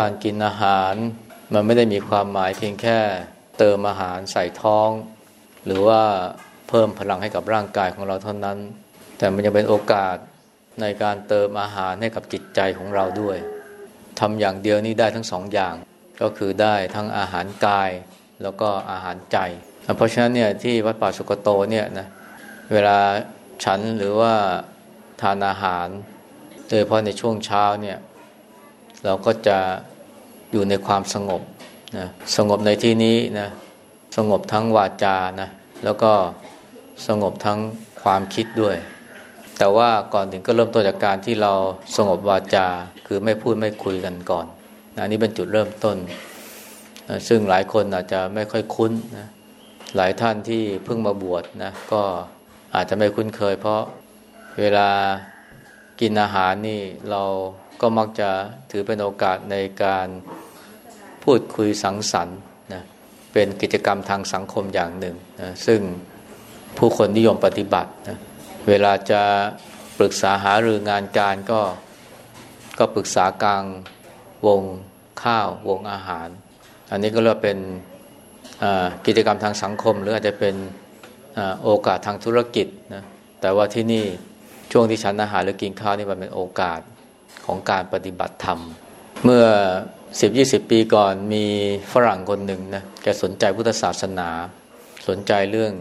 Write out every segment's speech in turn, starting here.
การกินอาหาร มันไม่ได้มีความหมายเพียงแค่เติมอาหารใส่ท้อง หรือว่าเพิ่มพลังให้กับร่างกายของเราเท่านั้น แต่มันจะเป็นโอกาสในการเติมอาหารให้กับจิตใจของเราด้วยทำอย่างเดียวนี้ได้ทั้งสองอย่าง ก็คือได้ทั้งอาหารกายแล้วก็อาหารใจ เพราะฉะนั้นเนี่ยที่วัดป่าสุกโตเนี่ยนะเวลาฉันหรือว่าทานอาหารโดยเฉพาะในช่วงเช้าเนี่ย เราก็จะอยู่ในความสงบนะสงบในที่นี้นะสงบทั้งวาจานะแล้วก็สงบทั้งความคิดด้วย แต่ว่าก่อนถึงก็เริ่มต้นจากการที่เราสงบวาจาคือไม่พูดไม่คุยกันก่อนนะนี่เป็นจุดเริ่มต้นนะซึ่งหลายคนอาจจะไม่ค่อยคุ้นนะหลายท่านที่เพิ่งมาบวชนะก็อาจจะไม่คุ้นเคย เพราะเวลากินอาหารนี่เรา ก็มักจะถือเป็นโอกาสในการพูดคุยสังสรรค์นะเป็นกิจกรรมทางสังคมอย่างหนึ่งนะซึ่งผู้คนนิยมปฏิบัตินะเวลาจะปรึกษาหารืองานการก็ก็ปรึกษากลางวงข้าววงอาหาร อันนี้ก็เรียกเป็นกิจกรรมทางสังคม หรืออาจจะเป็นโอกาสทางธุรกิจนะแต่ว่าที่นี่ช่วงที่ฉันอาหารหรือกินข้าวนี่มันเป็นโอกาส ของการปฏิบัติธรรม เมื่อสิบยี่สิบปีก่อนมีฝรั่งคนหนึ่งนะแกสนใจพุทธศาสนา สนใจเรื่อง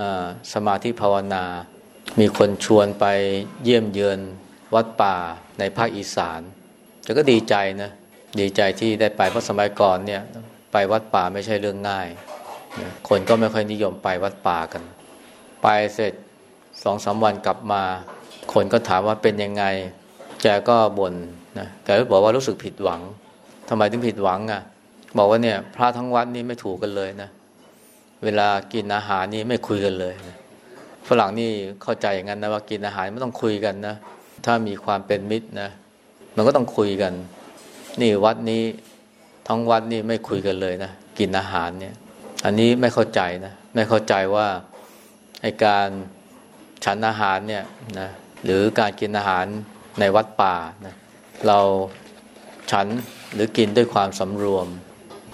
อสมาธิภาวนา มีคนชวนไปเยี่ยมเยือนวัดป่าในภาคอีสานแกก็ดีใจนะดีใจที่ได้ไปเพราะสมัยก่อนเนี่ยไปวัดป่าไม่ใช่เรื่องง่าย คนก็ไม่ค่อยนิยมไปวัดป่ากัน ไปเสร็จสองสาวันกลับมา คนก็ถามว่าเป็นยังไง แกก็บ่นนะแกก็บอกว่ารู้สึกผิดหวังทำไมถึงผิดหวังอะ บอกว่าเนี่ย พระทั้งวัดนี่ไม่ถูกกันเลยนะเวลากินอาหารนี่ไม่คุยกันเลยนะฝรั่งนี่เข้าใจอย่างนั้นนะว่ากินอาหารไม่ต้องคุยกันนะถ้ามีความเป็นมิตรนะมันก็ต้องคุยกัน นี่วัดนี้ทั้งวัดนี่ไม่คุยกันเลยนะกินอาหารเนี่ย อันนี้ไม่เข้าใจนะไม่เข้าใจว่าไอการฉันอาหารเนี่ยนะหรือการกินอาหาร ในวัดป่านะเราฉันหรือกินด้วยความสำรวม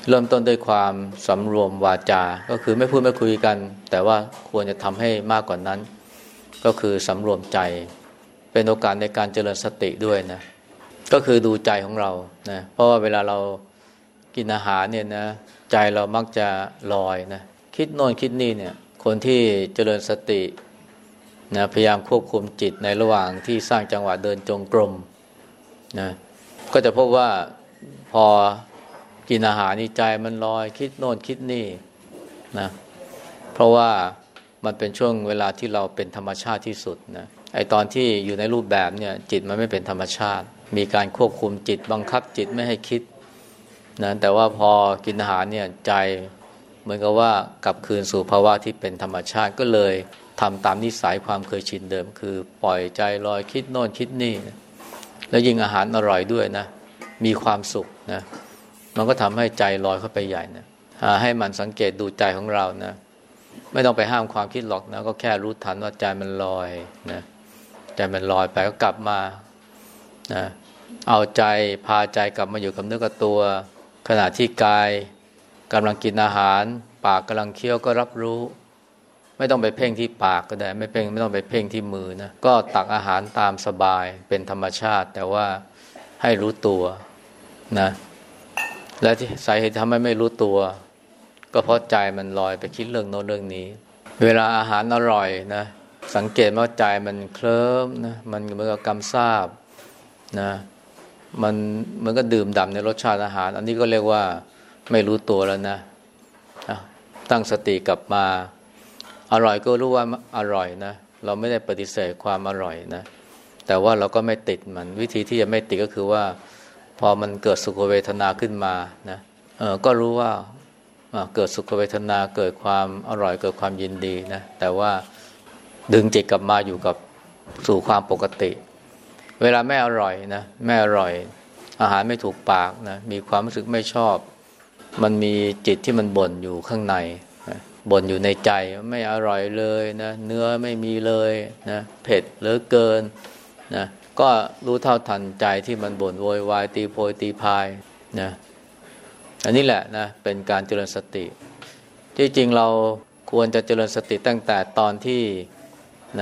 เริ่มต้นด้วยความสำรวมวาจา ก็คือไม่พูดไม่คุยกัน แต่ว่าควรจะทำให้มากกว่านั้น ก็คือสำรวมใจ เป็นโอกาสในการเจริญสติด้วยนะก็คือดูใจของเรานะเพราะว่าเวลาเรากินอาหารเนี่ยนะใจเรามักจะลอยนะคิดโน่นคิดนี่เนี่ยคนที่เจริญสติ นะพยายามควบคุมจิตในระหว่างที่สร้างจังหวะเดินจงกรมนะก็จะพบว่าพอกินอาหารนี่ใจมันลอยคิดโน่นคิดนี่นะเพราะว่ามันเป็นช่วงเวลาที่เราเป็นธรรมชาติที่สุดนะไอตอนที่อยู่ในรูปแบบเนี่ยจิตมันไม่เป็นธรรมชาติ มีการควบคุมจิตบังคับจิตไม่ให้คิดนะแต่ว่าพอกินอาหารเนี่ยใจเหมือนกับว่ากลับคืนสู่ภาวะที่เป็นธรรมชาติก็เลย ทำตามนิสัยความเคยชินเดิม คือปล่อยใจลอยคิดโน่นคิดนี่นะแล้วยิ่งอาหารอร่อยด้วยนะ มีความสุขนะมันก็ทำให้ใจลอยเข้าไปใหญ่นะให้มันสังเกตดูใจของเรานะ ไม่ต้องไปห้ามความคิดหรอกนะ ก็แค่รู้ทันว่าใจมันลอยนะใจมันลอยไปก็กลับมานะเอาใจพาใจกลับมาอยู่กับเนื้อกับตัว ขณะที่กายกำลังกินอาหาร ปากกำลังเคี้ยวก็รับรู้ ไม่ต้องไปเพ่งที่ปากก็ได้ ไม่เพ่งไม่ต้องไปเพ่งที่มือนะก็ตักอาหารตามสบายเป็นธรรมชาติ แต่ว่าให้รู้ตัวนะ และที่สาเหตุทำให้ไม่รู้ตัว ก็เพราะใจมันลอยไปคิดเรื่องโน้นเรื่องนี้ เวลาอาหารอร่อยนะ สังเกตว่าใจมันเคลิ้มนะมันเหมือนกับกำซาบนะมันมือนกับดื่มด่าในรสชาติอาหาร อันนี้ก็เรียกว่าไม่รู้ตัวแล้วนะตั้งสติกลับมา อร่อยก็รู้ว่าอร่อยนะเราไม่ได้ปฏิเสธความอร่อยนะ แต่ว่าเราก็ไม่ติดมัน วิธีที่จะไม่ติดก็คือว่า พอมันเกิดสุขเวทนาขึ้นมานะเออก็รู้ว่าเกิดสุขเวทนาเกิดความอร่อยเกิดความยินดีนะแต่ว่าดึงจิตกลับมาอยู่กับสู่ความปกติ เวลาไม่อร่อยนะไม่อร่อย อาหารไม่ถูกปากนะมีความรู้สึกไม่ชอบ มันมีจิตที่มันบ่นอยู่ข้างใน บ่นอยู่ในใจไม่อร่อยเลยนะเนื้อไม่มีเลยนะเผ็ดเหลือเกินนะก็รู้เท่าทันใจที่มันบ่นโวยวายตีโพยตีพายนะอันนี้แหละนะเป็นการเจริญสติ ที่จริงเราควรจะเจริญสติตั้งแต่ตอนที่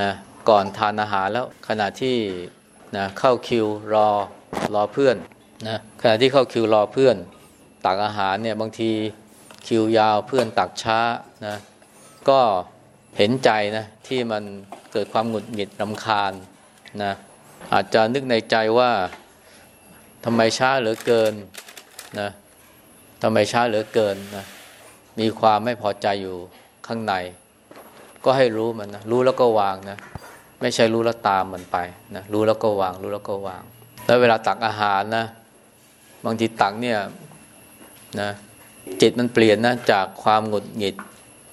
นะก่อนทานอาหารแล้วขณะที่นะเข้าคิวรอรอเพื่อนนะขณะที่เข้าคิวรอเพื่อนตักอาหารเนี่ยบางที คิวยาวเพื่อนตักช้านะก็เห็นใจนะที่มันเกิดความหงุดหงิดรำคาญนะอาจจะนึกในใจว่าทำไมช้าเหลือเกินนะทำไมช้าเหลือเกินนะมีความไม่พอใจอยู่ข้างใน ก็ให้รู้มันนะรู้แล้วก็วางนะไม่ใช่รู้แล้วตามมันไปนะรู้แล้วก็วาง รู้แล้วก็วาง แล้วเวลาตักอาหารนะ บางทีตักเนี่ยนะ จิตมันเปลี่ยนนะจากความหงุดหงิด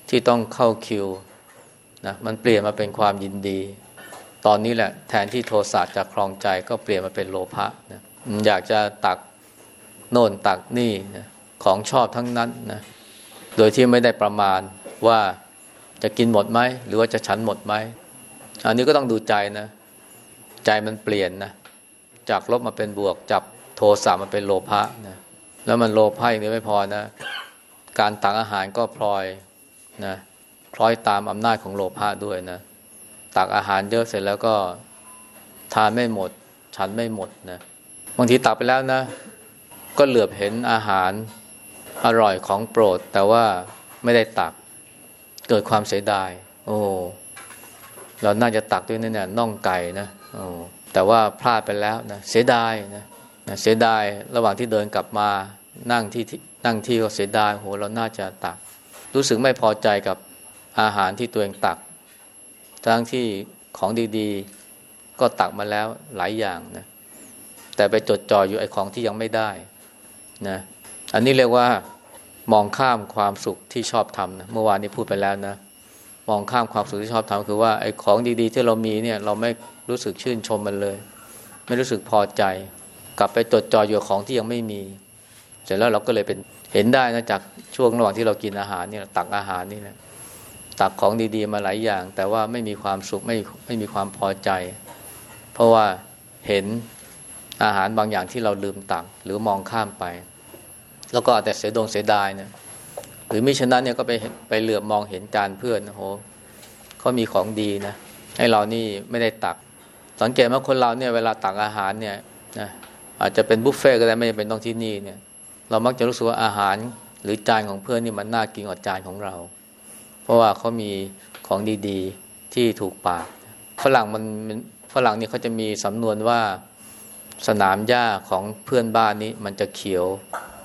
ที่ต้องเข้าคิวนะมันเปลี่ยนมาเป็นความยินดี ตอนนี้แหละ แทนที่โทสะจะคลองใจก็เปลี่ยนมาเป็นโลภะนะอยากจะตักโน่นตักนี่นะของชอบทั้งนั้นนะโดยที่ไม่ได้ประมาณว่าจะกินหมดไหมหรือว่าจะฉันหมดไหมอันนี้ก็ต้องดูใจนะ ใจมันเปลี่ยนนะจากลบมาเป็นบวกจับโทสะมาเป็นโลภะนะ แล้วมันโลภะอย่างนี้ไม่พอนะ การตักอาหารก็พลอยนะพลอยตามอำนาจของโลภะด้วยนะ ตักอาหารเยอะเสร็จแล้วก็ทานไม่หมด ฉันไม่หมดนะบางทีตักไปแล้วนะ ก็เหลือบเห็นอาหารอร่อยของโปรด แต่ว่าไม่ได้ตัก เกิดความเสียดาย โอ้เราน่าจะตักด้วยเนี่ยน่องไก่นะโอ้แต่ว่าพลาดไปแล้วนะเสียดายนะ นะเสียดายระหว่างที่เดินกลับมานั่งที่นั่งที่ก็เสียดายโหเราน่าจะตัก รู้สึกไม่พอใจกับอาหารที่ตัวเองตัก ทั้งที่ของดีๆ ก็ตักมาแล้วหลายอย่างนะแต่ไปจดจ่ออยู่ไอ้ของที่ยังไม่ได้นะอันนี้เรียกว่ามองข้ามความสุขที่ชอบทำนะเมื่อวานนี้พูดไปแล้วนะมองข้ามความสุขที่ชอบทำคือว่าไอ้ของดีๆ ที่เรามีเนี่ยเราไม่รู้สึกชื่นชมมันเลย ไม่รู้สึกพอใจ กลับไปจดจ่ออยู่ของที่ยังไม่มี เสร็จแล้วเราก็เลยเป็นเห็นได้นะจากช่วงระหว่างที่เรากินอาหารเนี่ยตักอาหารนี่นะตักของดีๆมาหลายอย่าง แต่ว่าไม่มีความสุขไม่ไม่มีความพอใจ เพราะว่าเห็นอาหารบางอย่างที่เราลืมตักหรือมองข้ามไป แล้วก็แต่เสียดงเสียดายนะหรือมิฉะนั้นเนี่ยก็ไปไปเหลือบมองเห็นจานเพื่อนโอ้โหเขามีของดีนะให้เรานี่ไม่ได้ตัก สังเกตว่าคนเราเนี่ยเวลาตักอาหารเนี่ยนะ อาจจะเป็นบุฟเฟ่ก็ได้ไม่จำเป็นต้องที่นี่เนี่ย เรามักจะรู้สึกว่าอาหารหรือจานของเพื่อนนี่มันน่ากินกว่าจานของเรา เพราะว่าเขามีของดีๆที่ถูกปากฝรั่งมันฝรั่งนี่เขาจะมีสำนวนว่าสนามหญ้าของเพื่อนบ้านนี้มันจะเขียว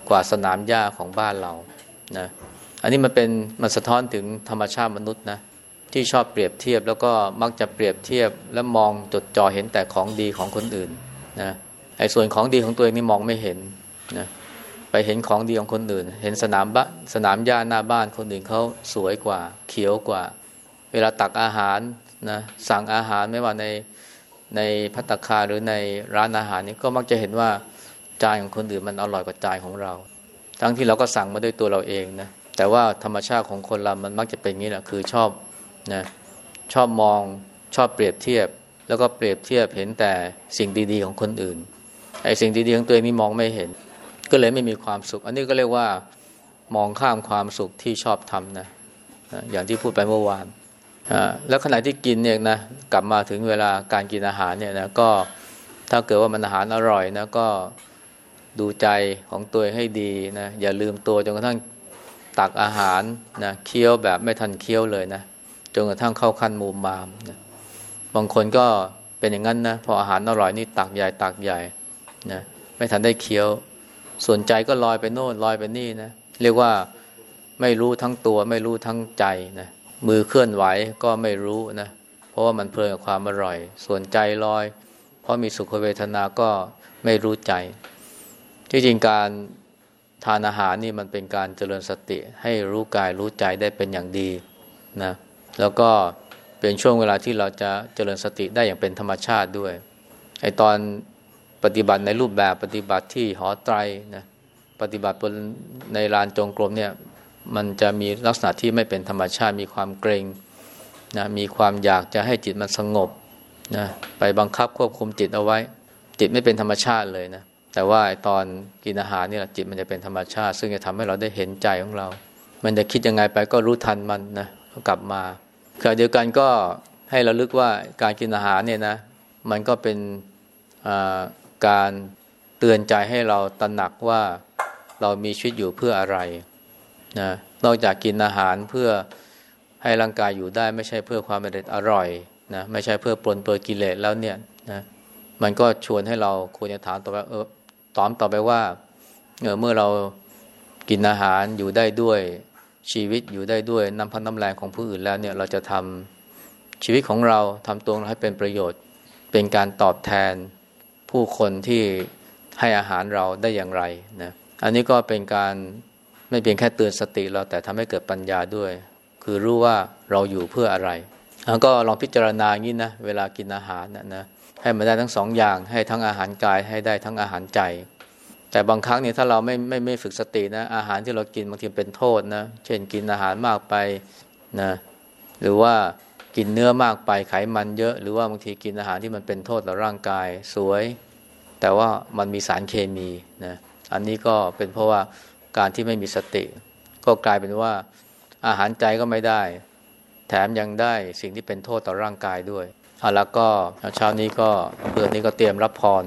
กว่าสนามหญ้าของบ้านเรานะอันนี้มันเป็นมันสะท้อนถึงธรรมชาติมนุษย์นะที่ชอบเปรียบเทียบแล้วก็มักจะเปรียบเทียบและมองจดจ่อเห็นแต่ของดีของคนอื่นนะ ไอ้ส่วนของดีของตัวเองนี่มองไม่เห็นนะไปเห็นของดีของคนอื่น เห็นสนามบ้านสนามหญ้าหน้าบ้านคนอื่นเขาสวยกว่า เขียวกว่า เวลาตักอาหารนะสั่งอาหารไม่ว่าในในพัตคาหรือในร้านอาหารนี่ก็มักจะเห็นว่าจานของคนอื่นมันอร่อยกว่าจานของเรา ทั้งที่เราก็สั่งมาด้วยตัวเราเองนะแต่ว่าธรรมชาติของคนเรามันมักจะเป็นงนี้แหละคือชอบนะชอบมองชอบเปรียบเทียบ แล้วก็เปรียบเทียบเห็นแต่สิ่งดี ๆ ของคนอื่น ไอ้สิ่งดีๆของตัวเองนี่มองไม่เห็น ก็เลยไม่มีความสุข อันนี้ก็เรียกว่ามองข้ามความสุขที่ชอบทำนะอย่างที่พูดไปเมื่อวานแล้วขณะที่กินเนี่ยนะกลับมาถึงเวลาการกินอาหารเนี่ยนะก็ถ้าเกิดว่ามันอาหารอร่อยนะก็ดูใจของตัวให้ดีนะอย่าลืมตัวจนกระทั่งตักอาหารนะเคี้ยวแบบไม่ทันเคี้ยวเลยนะจนกระทั่งเข้าขั้นมูมมามนะบางคนก็เป็นอย่างนั้นนะพออาหารอร่อยนี่ตักใหญ่ตักใหญ่ นะไม่ทันได้เคี้ยว ส่วนใจก็ลอยไปโน่นลอยไปนี่นะเรียกว่าไม่รู้ทั้งตัวไม่รู้ทั้งใจนะมือเคลื่อนไหวก็ไม่รู้นะเพราะว่ามันเพลินกับความอร่อย ส่วนใจลอย เพราะมีสุขเวทนาก็ไม่รู้ใจ ที่จริงการทานอาหารนี่มันเป็นการเจริญสติ ให้รู้กายรู้ใจได้เป็นอย่างดีนะแล้วก็เป็นช่วงเวลาที่เราจะเจริญสติได้อย่างเป็นธรรมชาติด้วยไอตอน ปฏิบัติในรูปแบบปฏิบัติที่หอไตรนะปฏิบัติบนในลานจงกรมเนี่ยมันจะมีลักษณะที่ไม่เป็นธรรมชาติมีความเกรงนะมีความอยากจะให้จิตมันสงบนะไปบังคับควบคุมจิตเอาไว้ จิตไม่เป็นธรรมชาติเลยนะแต่ว่าตอนกินอาหารนี่ยจิตมันจะเป็นธรรมชาติ ซึ่งจะทำให้เราได้เห็นใจของเรา มันจะคิดยังไงไปก็รู้ทันมันนะกลับมาขณะเดียวกันก็ให้เราลึกว่าการกินอาหารเนี่ยนะมันก็เป็น การเตือนใจให้เราตระหนักว่าเรามีชีวิตอยู่เพื่ออะไรนะนอกจากกินอาหารเพื่อให้ร่างกายอยู่ได้ไม่ใช่เพื่อความอร่อยนะไม่ใช่เพื่อปลนเปลือกิเลสแล้วเนี่ยนะมันก็ชวนให้เราควรจะถามต่อไปเออตอบต่อไปว่าเออเมื่อเรากินอาหารอยู่ได้ด้วยชีวิตอยู่ได้ด้วยน้ำพันน้ำแรงของผู้อื่นแล้วเนี่ยเราจะทำชีวิตของเราทำตัวเราให้เป็นประโยชน์ เป็นการตอบแทน ผู้คนที่ให้อาหารเราได้อย่างไรนะอันนี้ก็เป็นการไม่เพียงแค่เตือนสติเราแต่ทำให้เกิดปัญญาด้วย คือรู้ว่าเราอยู่เพื่ออะไรแล้วก็ลองพิจารณางี้นะเวลากินอาหารนะนะให้มันได้ทั้งสองอย่างให้ทั้งอาหารกายให้ได้ทั้งอาหารใจ แต่บางครั้งเนี่ยถ้าเราไม่ไม่ไม่ฝึกสตินะอาหารที่เรากินบางทีเป็นโทษนะเช่นกินอาหารมากไปนะหรือว่า กินเนื้อมากไปไขมันเยอะ หรือว่าบางทีกินอาหารที่มันเป็นโทษต่อร่างกายสวย แต่ว่ามันมีสารเคมีนะอันนี้ก็เป็นเพราะว่าการที่ไม่มีสติ ก็กลายเป็นว่าอาหารใจก็ไม่ได้ แถมยังได้สิ่งที่เป็นโทษต่อร่างกายด้วยเอาแล้วก็เช้านี้ก็เพื่อนนี้ก็เตรียมรับพร